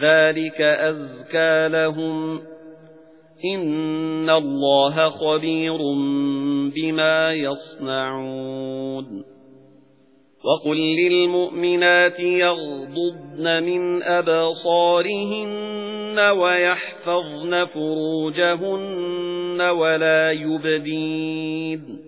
ذَلِكَ أَزْكَى لَهُمْ إِنَّ اللَّهَ خَبِيرٌ بِمَا يَصْنَعُونَ وَقُل لِّلْمُؤْمِنَاتِ يَغْضُضْنَ مِنْ أَبْصَارِهِنَّ وَيَحْفَظْنَ فُرُوجَهُنَّ وَلَا يُبْدِينَ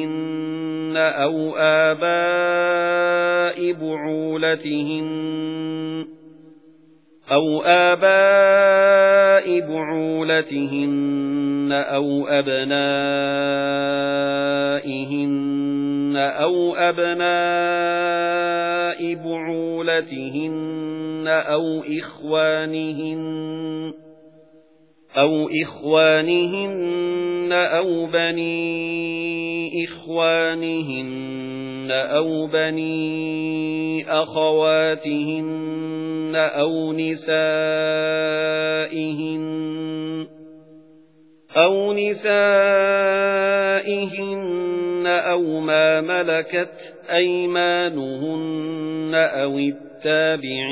أَوْ آبَاءِ بُعُولَتِهِنَّ أَوْ آبَاءِ بُعُولَتِهِنَّ أَوْ أَبْنَائِهِنَّ أَوْ أَبْنَاءِ بُعُولَتِهِنَّ أَوْ إِخْوَانِهِنَّ أَوْ إِخْوَانِهِنَّ أَوْ بَنِي إِخْوَانِهِنَّ أَوْ بَنِي أَخَوَاتِهِنَّ أَوْ نِسَائِهِنَّ أَوْ نِسَائِهِنَّ أَوْ مَا مَلَكَتْ أَيْمَانُهُنَّ أَوِ التَّابِعِينَ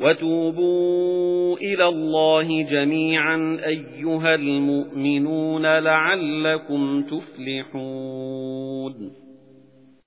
وَتُوبُوا إِلَى اللَّهِ جَمِيعًا أَيُّهَا الْمُؤْمِنُونَ لَعَلَّكُمْ تُفْلِحُونَ.